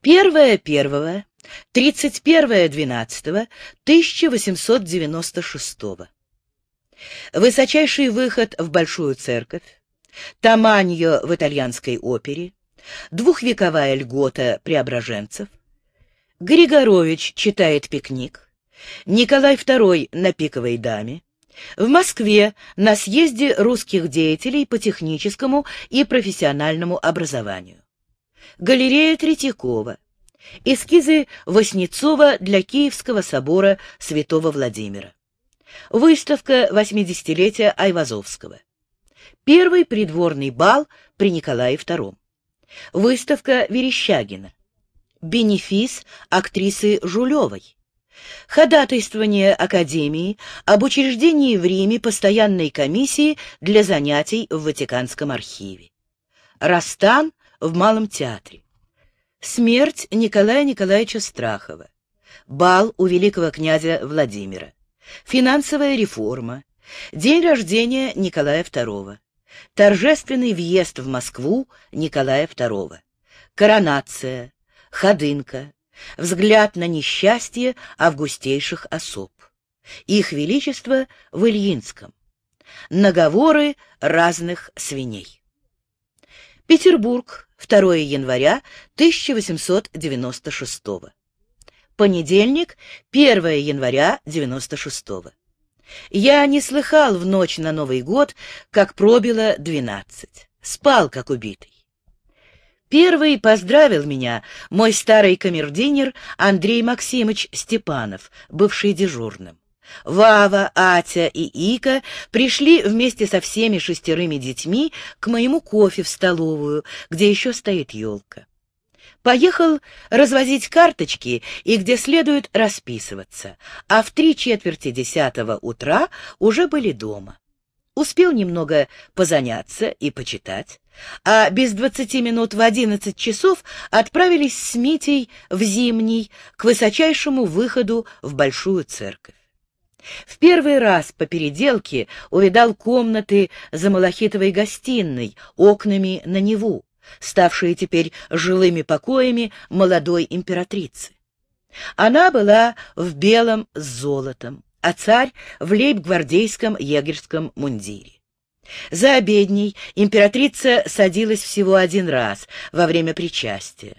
Первое первого, тридцать первое двенадцатого, 1896 Высочайший выход в Большую Церковь, Таманьо в итальянской опере, двухвековая льгота преображенцев, Григорович читает пикник, Николай II на пиковой даме, в Москве на съезде русских деятелей по техническому и профессиональному образованию. Галерея Третьякова. Эскизы Васнецова для Киевского собора святого Владимира. Выставка 80-летия Айвазовского. Первый придворный бал при Николае II. Выставка Верещагина. Бенефис актрисы Жулевой. Ходатайствование Академии об учреждении в Риме постоянной комиссии для занятий в Ватиканском архиве. Растан в Малом театре. Смерть Николая Николаевича Страхова. Бал у великого князя Владимира. Финансовая реформа. День рождения Николая II. Торжественный въезд в Москву Николая II. Коронация. Ходынка. Взгляд на несчастье августейших особ. Их Величество в Ильинском. Наговоры разных свиней. Петербург, 2 января 1896 Понедельник, 1 января 96 Я не слыхал в ночь на Новый год, как пробило двенадцать. Спал, как убитый. Первый поздравил меня мой старый камердинер Андрей Максимович Степанов, бывший дежурным. Вава, Атя и Ика пришли вместе со всеми шестерыми детьми к моему кофе в столовую, где еще стоит елка. Поехал развозить карточки и где следует расписываться, а в три четверти десятого утра уже были дома. Успел немного позаняться и почитать, а без двадцати минут в одиннадцать часов отправились с Митей в Зимний к высочайшему выходу в Большую Церковь. В первый раз по переделке увидал комнаты за малахитовой гостиной, окнами на Неву, ставшие теперь жилыми покоями молодой императрицы. Она была в белом с золотом, а царь в лейб-гвардейском егерском мундире. За обедней императрица садилась всего один раз во время причастия.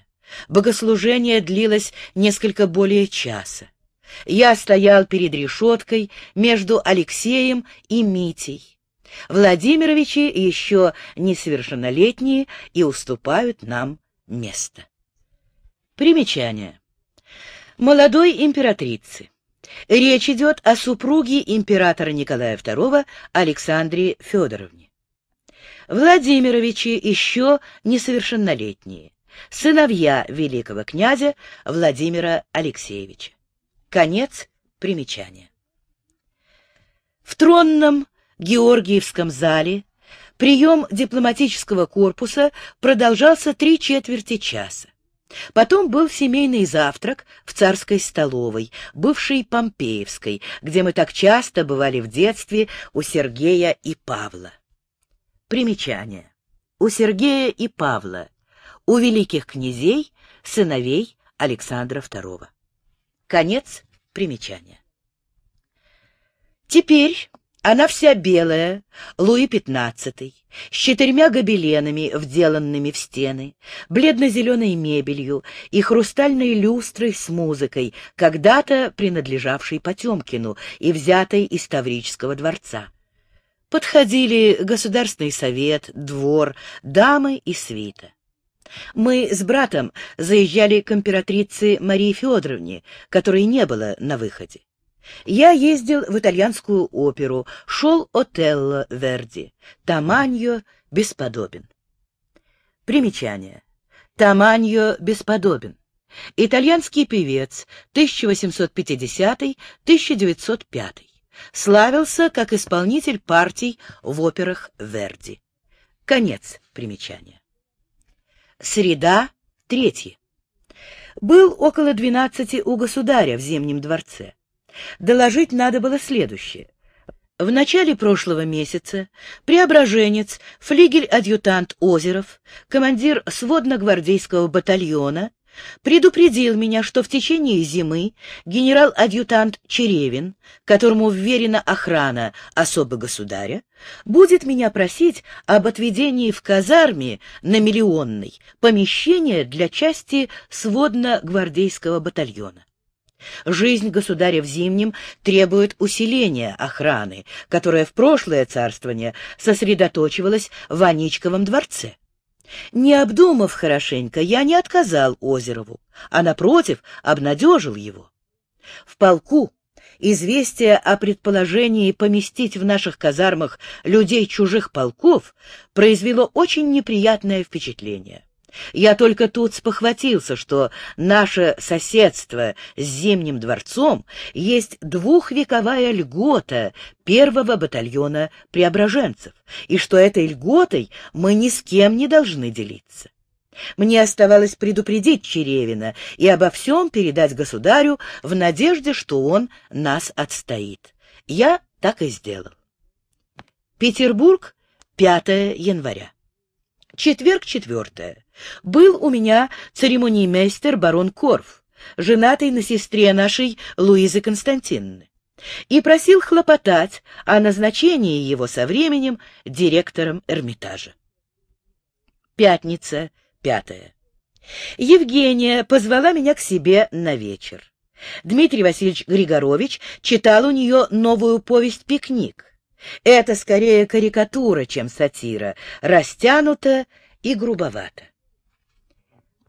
Богослужение длилось несколько более часа. Я стоял перед решеткой между Алексеем и Митей. Владимировичи еще несовершеннолетние и уступают нам место. Примечание. Молодой императрицы. Речь идет о супруге императора Николая II Александре Федоровне. Владимировичи еще несовершеннолетние, сыновья великого князя Владимира Алексеевича. Конец примечания. В тронном Георгиевском зале прием дипломатического корпуса продолжался три четверти часа. Потом был семейный завтрак в царской столовой, бывшей Помпеевской, где мы так часто бывали в детстве у Сергея и Павла. Примечание. У Сергея и Павла, у великих князей, сыновей Александра II. Конец примечания. Теперь она вся белая, Луи XV, с четырьмя гобеленами, вделанными в стены, бледно-зеленой мебелью и хрустальной люстрой с музыкой, когда-то принадлежавшей Потемкину и взятой из Таврического дворца. Подходили Государственный совет, двор, дамы и свита. Мы с братом заезжали к императрице Марии Федоровне, которой не было на выходе. Я ездил в итальянскую оперу, шел Отелло Верди. Таманьо бесподобен. Примечание. Таманьо бесподобен. Итальянский певец, 1850-1905. Славился как исполнитель партий в операх Верди. Конец примечания. Среда, третья. Был около двенадцати у государя в Зимнем дворце. Доложить надо было следующее. В начале прошлого месяца преображенец, флигель-адъютант Озеров, командир сводно-гвардейского батальона, предупредил меня, что в течение зимы генерал-адъютант Черевин, которому вверена охрана особо государя, будет меня просить об отведении в казарме на Миллионной помещения для части сводно-гвардейского батальона. Жизнь государя в Зимнем требует усиления охраны, которая в прошлое царствование сосредоточивалась в Аничковом дворце. Не обдумав хорошенько, я не отказал Озерову, а, напротив, обнадежил его. В полку известие о предположении поместить в наших казармах людей чужих полков произвело очень неприятное впечатление. Я только тут спохватился, что наше соседство с Зимним дворцом есть двухвековая льгота первого батальона преображенцев, и что этой льготой мы ни с кем не должны делиться. Мне оставалось предупредить Черевина и обо всем передать государю в надежде, что он нас отстоит. Я так и сделал. Петербург, 5 января. Четверг, четвертое. Был у меня церемониймейстер барон Корф, женатый на сестре нашей Луизы Константиновны, и просил хлопотать о назначении его со временем директором Эрмитажа. Пятница, пятое. Евгения позвала меня к себе на вечер. Дмитрий Васильевич Григорович читал у нее новую повесть «Пикник». Это скорее карикатура, чем сатира, растянута и грубовато.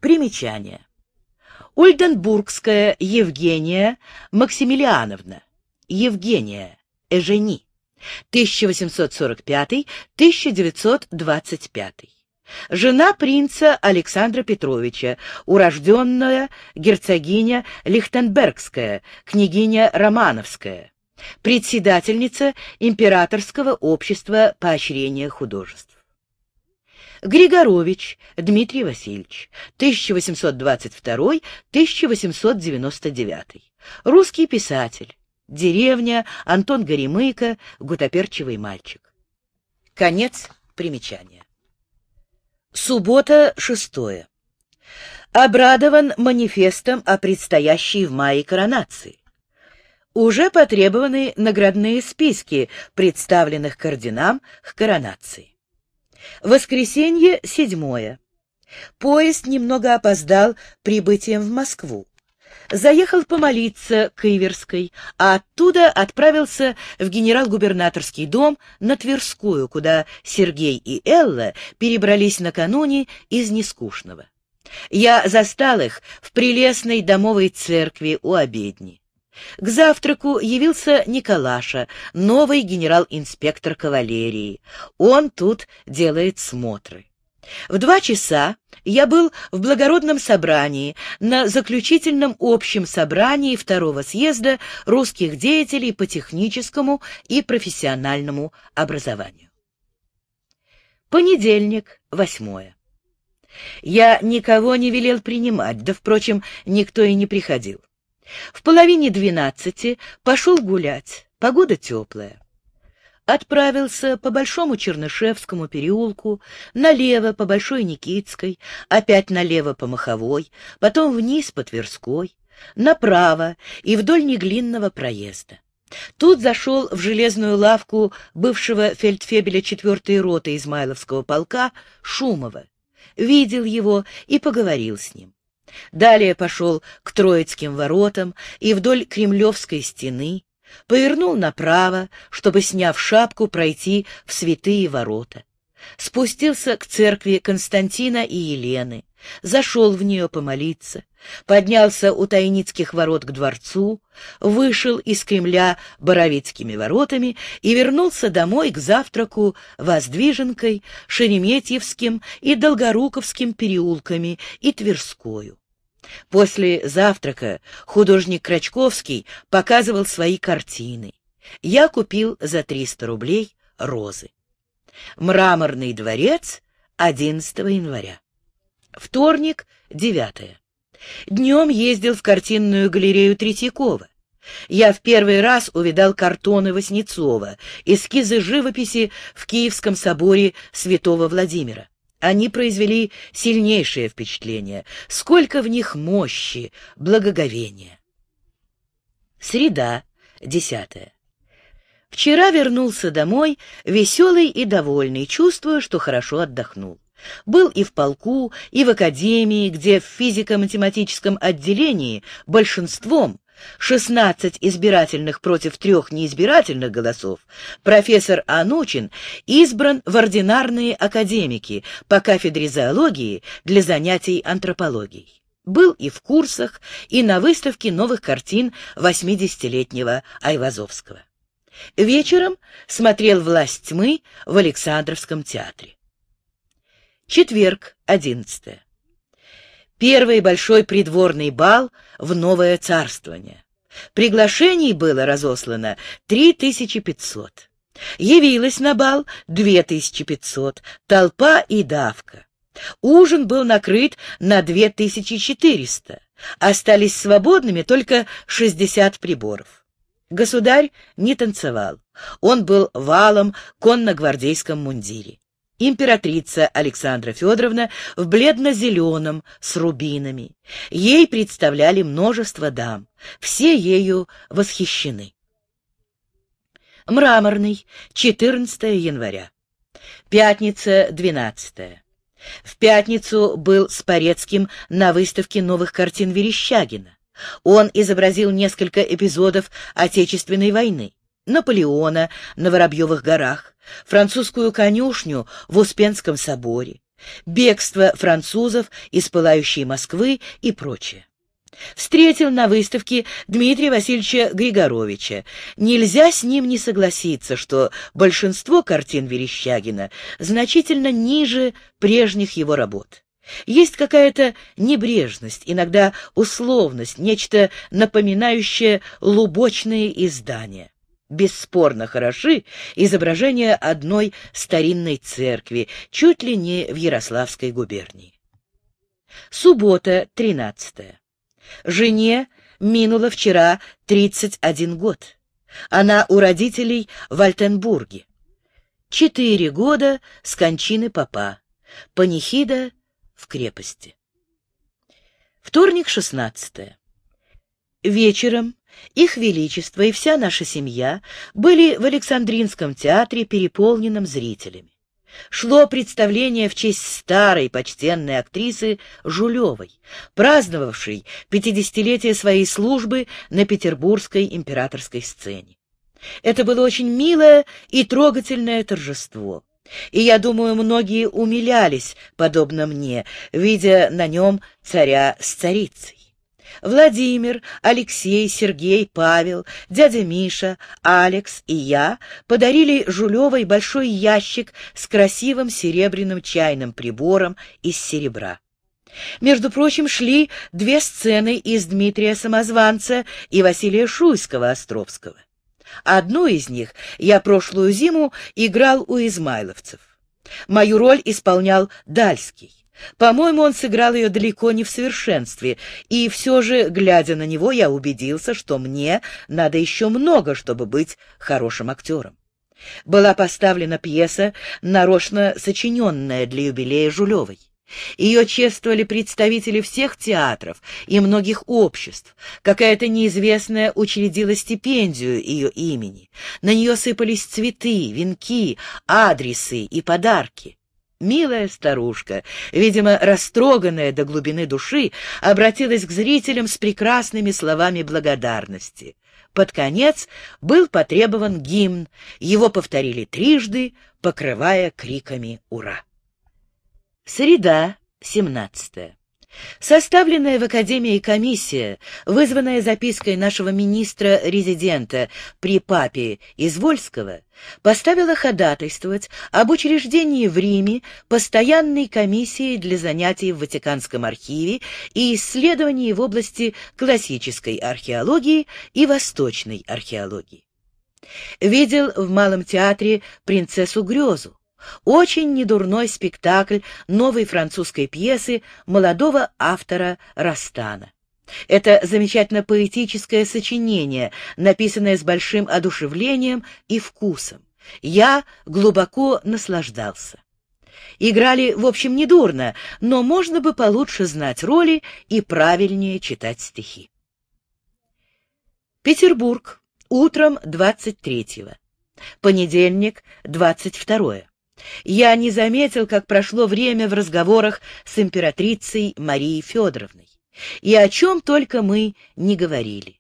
Примечание. Ульденбургская Евгения Максимилиановна. Евгения Эжени. 1845-1925. Жена принца Александра Петровича, урожденная герцогиня Лихтенбергская, княгиня Романовская, председательница Императорского общества поощрения художеств. Григорович Дмитрий Васильевич, 1822-1899. Русский писатель. Деревня, Антон Горемыко, гутоперчивый мальчик. Конец примечания. Суббота, шестое. Обрадован манифестом о предстоящей в мае коронации. Уже потребованы наградные списки представленных к орденам к коронации. Воскресенье, седьмое. Поезд немного опоздал прибытием в Москву. Заехал помолиться к Иверской, а оттуда отправился в генерал-губернаторский дом на Тверскую, куда Сергей и Элла перебрались накануне из Нескучного. Я застал их в прелестной домовой церкви у обедни. К завтраку явился Николаша, новый генерал-инспектор кавалерии. Он тут делает смотры. В два часа я был в благородном собрании, на заключительном общем собрании второго съезда русских деятелей по техническому и профессиональному образованию. Понедельник, восьмое. Я никого не велел принимать, да, впрочем, никто и не приходил. В половине двенадцати пошел гулять, погода теплая. Отправился по Большому Чернышевскому переулку, налево по Большой Никитской, опять налево по Маховой, потом вниз по Тверской, направо и вдоль Неглинного проезда. Тут зашел в железную лавку бывшего фельдфебеля 4-й роты Измайловского полка Шумова, видел его и поговорил с ним. Далее пошел к Троицким воротам и вдоль Кремлевской стены, повернул направо, чтобы, сняв шапку, пройти в святые ворота. Спустился к церкви Константина и Елены, зашел в нее помолиться, поднялся у Тайницких ворот к дворцу, вышел из Кремля Боровицкими воротами и вернулся домой к завтраку Воздвиженкой, Шереметьевским и Долгоруковским переулками и Тверскою. После завтрака художник Крачковский показывал свои картины. Я купил за 300 рублей розы. Мраморный дворец 11 января. Вторник, 9. Днем ездил в картинную галерею Третьякова. Я в первый раз увидал картоны Васнецова, эскизы живописи в Киевском соборе святого Владимира. Они произвели сильнейшее впечатление. Сколько в них мощи, благоговения. Среда, десятая. Вчера вернулся домой, веселый и довольный, чувствуя, что хорошо отдохнул. Был и в полку, и в академии, где в физико-математическом отделении большинством 16 избирательных против трех неизбирательных голосов, профессор Анучин избран в ординарные академики по кафедре зоологии для занятий антропологией. Был и в курсах, и на выставке новых картин 80-летнего Айвазовского. Вечером смотрел «Власть тьмы» в Александровском театре. Четверг, 11. Первый большой придворный бал в новое царствование. Приглашений было разослано 3500. Явилось на бал 2500, толпа и давка. Ужин был накрыт на 2400. Остались свободными только 60 приборов. Государь не танцевал. Он был валом конно-гвардейском мундире императрица Александра Федоровна в бледно-зеленом с рубинами. Ей представляли множество дам, все ею восхищены. Мраморный, 14 января. Пятница, 12. В пятницу был с Порецким на выставке новых картин Верещагина. Он изобразил несколько эпизодов Отечественной войны. Наполеона на Воробьевых горах, французскую конюшню в Успенском соборе, бегство французов из пылающей Москвы и прочее. Встретил на выставке Дмитрия Васильевича Григоровича. Нельзя с ним не согласиться, что большинство картин Верещагина значительно ниже прежних его работ. Есть какая-то небрежность, иногда условность, нечто напоминающее лубочные издания. Бесспорно хороши изображения одной старинной церкви, чуть ли не в Ярославской губернии. Суббота, 13. Жене минуло вчера 31 год. Она у родителей в Альтенбурге. Четыре года с кончины папа. Панихида в крепости. Вторник, 16. Вечером их Величество и вся наша семья были в Александринском театре, переполненном зрителями. Шло представление в честь старой почтенной актрисы Жулевой, праздновавшей пятидесятилетие своей службы на петербургской императорской сцене. Это было очень милое и трогательное торжество. И, я думаю, многие умилялись, подобно мне, видя на нем царя с царицей. Владимир, Алексей, Сергей, Павел, дядя Миша, Алекс и я подарили Жулевой большой ящик с красивым серебряным чайным прибором из серебра. Между прочим, шли две сцены из Дмитрия Самозванца и Василия Шуйского-Островского. Одну из них я прошлую зиму играл у измайловцев. Мою роль исполнял Дальский. По-моему, он сыграл ее далеко не в совершенстве, и все же, глядя на него, я убедился, что мне надо еще много, чтобы быть хорошим актером. Была поставлена пьеса, нарочно сочиненная для юбилея Жулевой. Ее чествовали представители всех театров и многих обществ. Какая-то неизвестная учредила стипендию ее имени. На нее сыпались цветы, венки, адресы и подарки. Милая старушка, видимо, растроганная до глубины души, обратилась к зрителям с прекрасными словами благодарности. Под конец был потребован гимн, его повторили трижды, покрывая криками «Ура!». Среда, 17. Составленная в Академии комиссия, вызванная запиской нашего министра-резидента при папе Извольского, поставила ходатайствовать об учреждении в Риме постоянной комиссии для занятий в Ватиканском архиве и исследований в области классической археологии и восточной археологии. Видел в Малом театре «Принцессу Грезу», очень недурной спектакль новой французской пьесы молодого автора Растана. Это замечательно поэтическое сочинение, написанное с большим одушевлением и вкусом. Я глубоко наслаждался. Играли, в общем, недурно, но можно бы получше знать роли и правильнее читать стихи. Петербург. Утром 23-го. Понедельник, 22-е. Я не заметил, как прошло время в разговорах с императрицей Марией Федоровной. И о чем только мы не говорили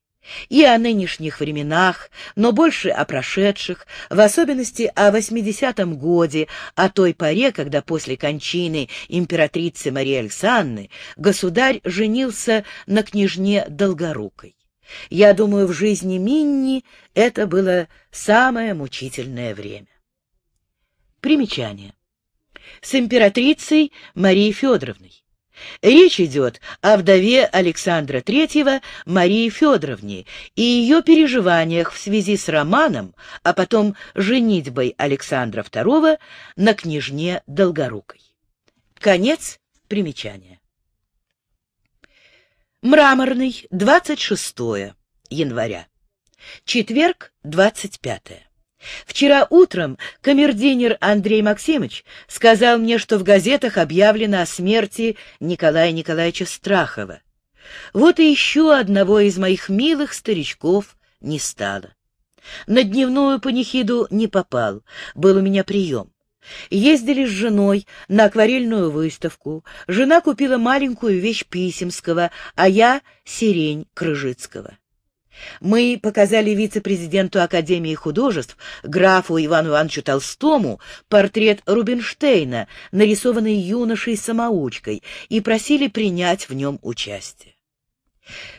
и о нынешних временах, но больше о прошедших, в особенности о 80-м годе, о той поре, когда после кончины императрицы Марии Александры государь женился на княжне Долгорукой. Я думаю, в жизни Минни это было самое мучительное время. Примечание. С императрицей Марией Федоровной. Речь идет о вдове Александра III Марии Федоровне и ее переживаниях в связи с романом, а потом женитьбой Александра II на княжне Долгорукой. Конец примечания. Мраморный, 26 января. Четверг, 25. Вчера утром камердинер Андрей Максимович сказал мне, что в газетах объявлено о смерти Николая Николаевича Страхова. Вот и еще одного из моих милых старичков не стало. На дневную панихиду не попал, был у меня прием. Ездили с женой на акварельную выставку. Жена купила маленькую вещь Писемского, а я — сирень Крыжицкого. Мы показали вице-президенту Академии художеств, графу Ивану Ивановичу Толстому, портрет Рубинштейна, нарисованный юношей-самоучкой, и просили принять в нем участие.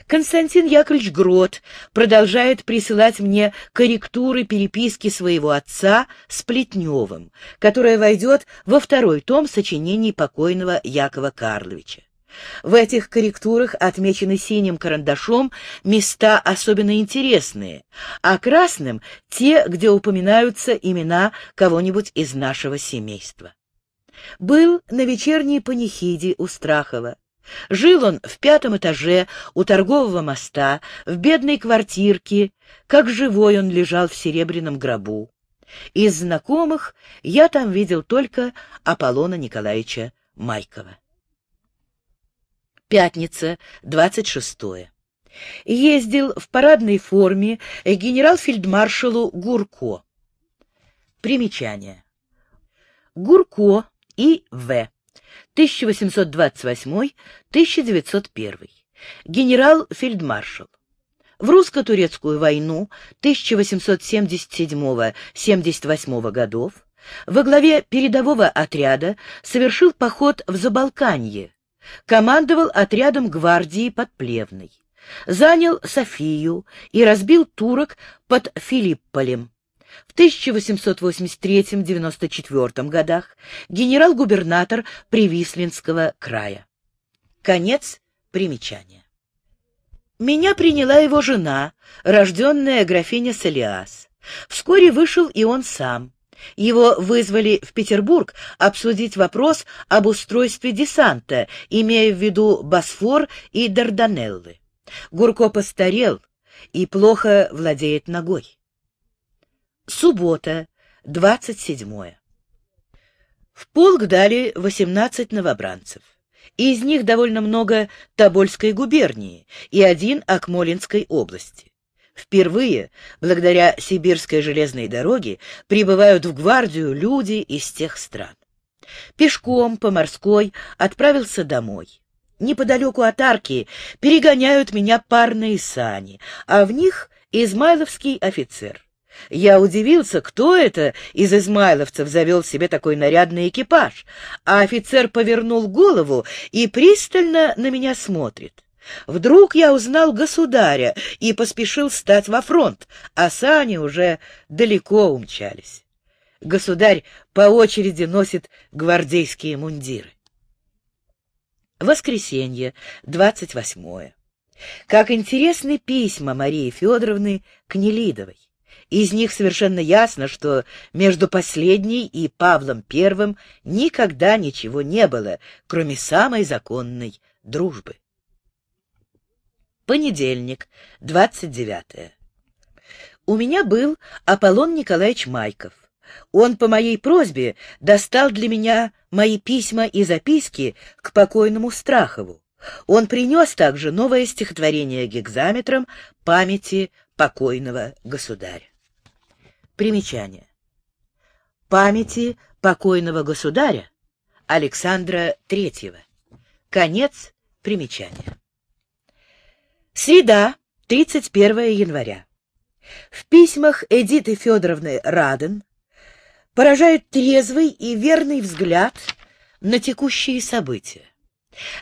Константин Яковлевич Грот продолжает присылать мне корректуры переписки своего отца с Плетневым, которая войдет во второй том сочинений покойного Якова Карловича. В этих корректурах отмечены синим карандашом места особенно интересные, а красным — те, где упоминаются имена кого-нибудь из нашего семейства. Был на вечерней панихиде у Страхова. Жил он в пятом этаже у торгового моста, в бедной квартирке, как живой он лежал в серебряном гробу. Из знакомых я там видел только Аполлона Николаевича Майкова. Пятница, 26 Ездил в парадной форме генерал-фельдмаршалу Гурко. Примечание. Гурко И. В. 1828-1901. Генерал-фельдмаршал. В русско-турецкую войну 1877-78 годов во главе передового отряда совершил поход в Забалканье, командовал отрядом гвардии под Плевной, занял Софию и разбил турок под Филипполем. В 1883-94 годах генерал-губернатор Привислинского края. Конец примечания. Меня приняла его жена, рожденная графиня Салиас. Вскоре вышел и он сам. Его вызвали в Петербург обсудить вопрос об устройстве десанта, имея в виду Босфор и Дарданеллы. Гурко постарел и плохо владеет ногой. Суббота, 27. В полк дали 18 новобранцев. Из них довольно много Тобольской губернии и один Акмолинской области. Впервые, благодаря Сибирской железной дороге, прибывают в гвардию люди из тех стран. Пешком по морской отправился домой. Неподалеку от арки перегоняют меня парные сани, а в них измайловский офицер. Я удивился, кто это из измайловцев завел себе такой нарядный экипаж, а офицер повернул голову и пристально на меня смотрит. Вдруг я узнал государя и поспешил стать во фронт, а сани уже далеко умчались. Государь по очереди носит гвардейские мундиры. Воскресенье, 28. Как интересны письма Марии Федоровны к Нелидовой. Из них совершенно ясно, что между последней и Павлом I никогда ничего не было, кроме самой законной дружбы. Понедельник, 29. -е. У меня был Аполлон Николаевич Майков. Он по моей просьбе достал для меня мои письма и записки к покойному Страхову. Он принес также новое стихотворение гекзаметром памяти покойного государя. Примечание. Памяти покойного государя Александра Третьего. Конец примечания. Среда, 31 января. В письмах Эдиты Федоровны Раден поражает трезвый и верный взгляд на текущие события.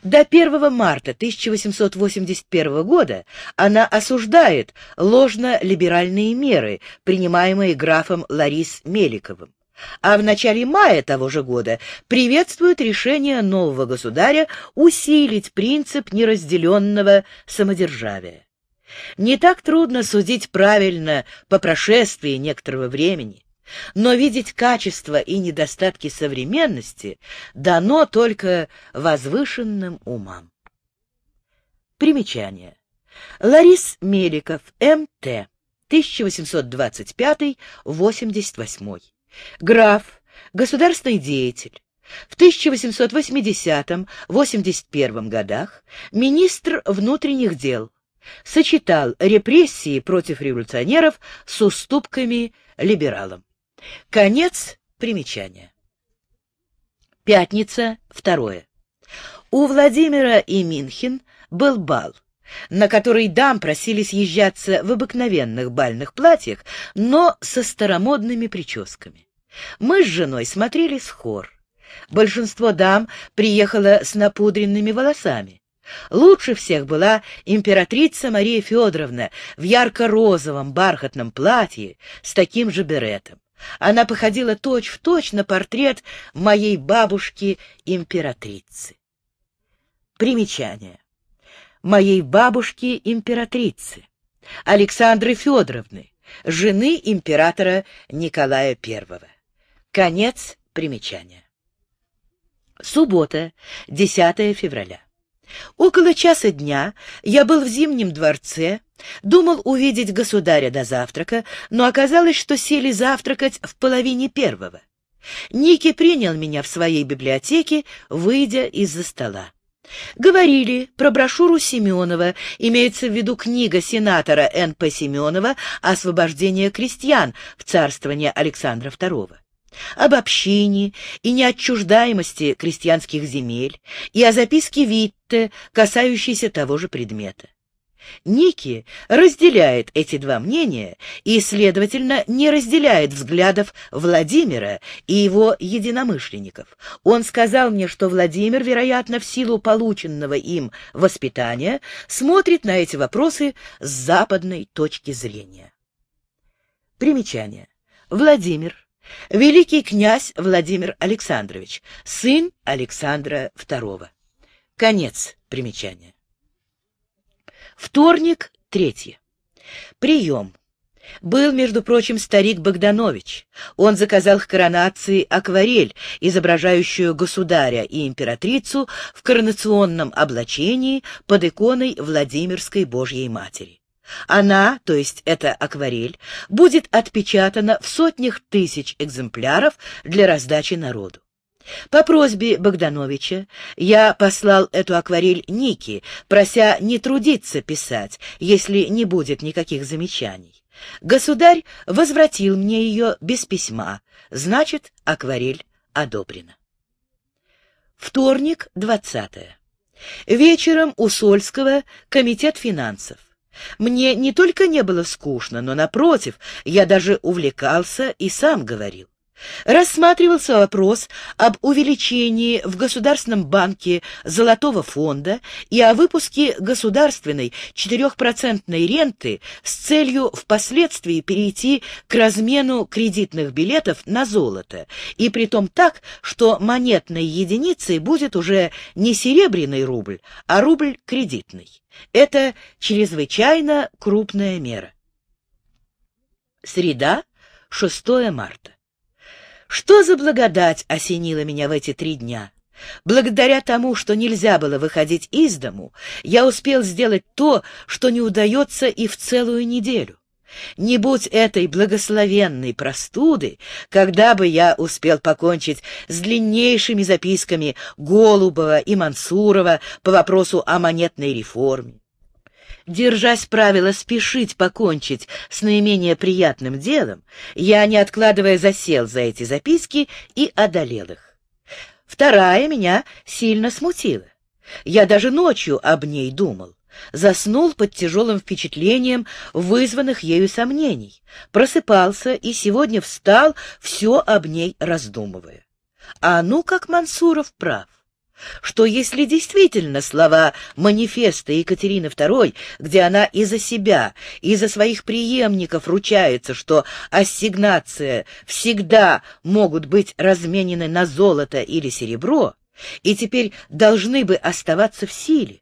До 1 марта 1881 года она осуждает ложно-либеральные меры, принимаемые графом Ларис Меликовым, а в начале мая того же года приветствует решение нового государя усилить принцип неразделенного самодержавия. Не так трудно судить правильно по прошествии некоторого времени. Но видеть качества и недостатки современности дано только возвышенным умам. Примечание. Ларис Меликов, М.Т., 1825-88. Граф, государственный деятель. В 1880-81 годах министр внутренних дел. Сочетал репрессии против революционеров с уступками либералам. Конец примечания. Пятница, второе. У Владимира и Минхин был бал, на который дам просили съезжаться в обыкновенных бальных платьях, но со старомодными прическами. Мы с женой смотрели с хор. Большинство дам приехало с напудренными волосами. Лучше всех была императрица Мария Федоровна в ярко-розовом бархатном платье с таким же беретом. Она походила точь-в-точь точь на портрет моей бабушки-императрицы. Примечание. Моей бабушки-императрицы, Александры Федоровны, жены императора Николая I. Конец примечания. Суббота, 10 февраля. Около часа дня я был в Зимнем дворце, думал увидеть государя до завтрака, но оказалось, что сели завтракать в половине первого. Ники принял меня в своей библиотеке, выйдя из-за стола. Говорили про брошюру Семенова, имеется в виду книга сенатора Н.П. Семенова «Освобождение крестьян» в царствование Александра II об общине и неотчуждаемости крестьянских земель, и о записке Витте, касающейся того же предмета. Ники разделяет эти два мнения и, следовательно, не разделяет взглядов Владимира и его единомышленников. Он сказал мне, что Владимир, вероятно, в силу полученного им воспитания, смотрит на эти вопросы с западной точки зрения. Примечание. Владимир Великий князь Владимир Александрович, сын Александра II. Конец примечания. Вторник, третье. Прием. Был, между прочим, старик Богданович. Он заказал к коронации акварель, изображающую государя и императрицу в коронационном облачении под иконой Владимирской Божьей Матери. Она, то есть эта акварель, будет отпечатана в сотнях тысяч экземпляров для раздачи народу. По просьбе Богдановича я послал эту акварель Нике, прося не трудиться писать, если не будет никаких замечаний. Государь возвратил мне ее без письма, значит, акварель одобрена. Вторник, 20. Вечером у Сольского комитет финансов. Мне не только не было скучно, но, напротив, я даже увлекался и сам говорил. Рассматривался вопрос об увеличении в Государственном банке золотого фонда и о выпуске государственной 4% ренты с целью впоследствии перейти к размену кредитных билетов на золото, и притом так, что монетной единицей будет уже не серебряный рубль, а рубль кредитный. Это чрезвычайно крупная мера. Среда, 6 марта. Что за благодать осенила меня в эти три дня? Благодаря тому, что нельзя было выходить из дому, я успел сделать то, что не удается и в целую неделю. Не будь этой благословенной простуды, когда бы я успел покончить с длиннейшими записками Голубова и Мансурова по вопросу о монетной реформе. Держась правила спешить покончить с наименее приятным делом, я, не откладывая, засел за эти записки и одолел их. Вторая меня сильно смутила. Я даже ночью об ней думал. Заснул под тяжелым впечатлением вызванных ею сомнений. Просыпался и сегодня встал, все об ней раздумывая. А ну как Мансуров прав что если действительно слова манифеста Екатерины II, где она и за себя, и за своих преемников ручается, что ассигнация всегда могут быть разменены на золото или серебро, и теперь должны бы оставаться в силе,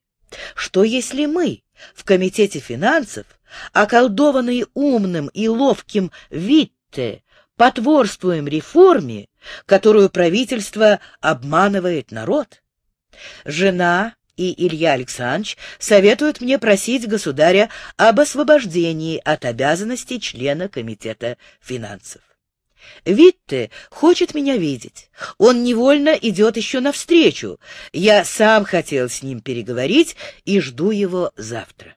что если мы в Комитете финансов, околдованные умным и ловким Витте, потворствуем реформе, которую правительство обманывает народ? Жена и Илья Александрович советуют мне просить государя об освобождении от обязанностей члена Комитета финансов. Витте хочет меня видеть. Он невольно идет еще навстречу. Я сам хотел с ним переговорить и жду его завтра.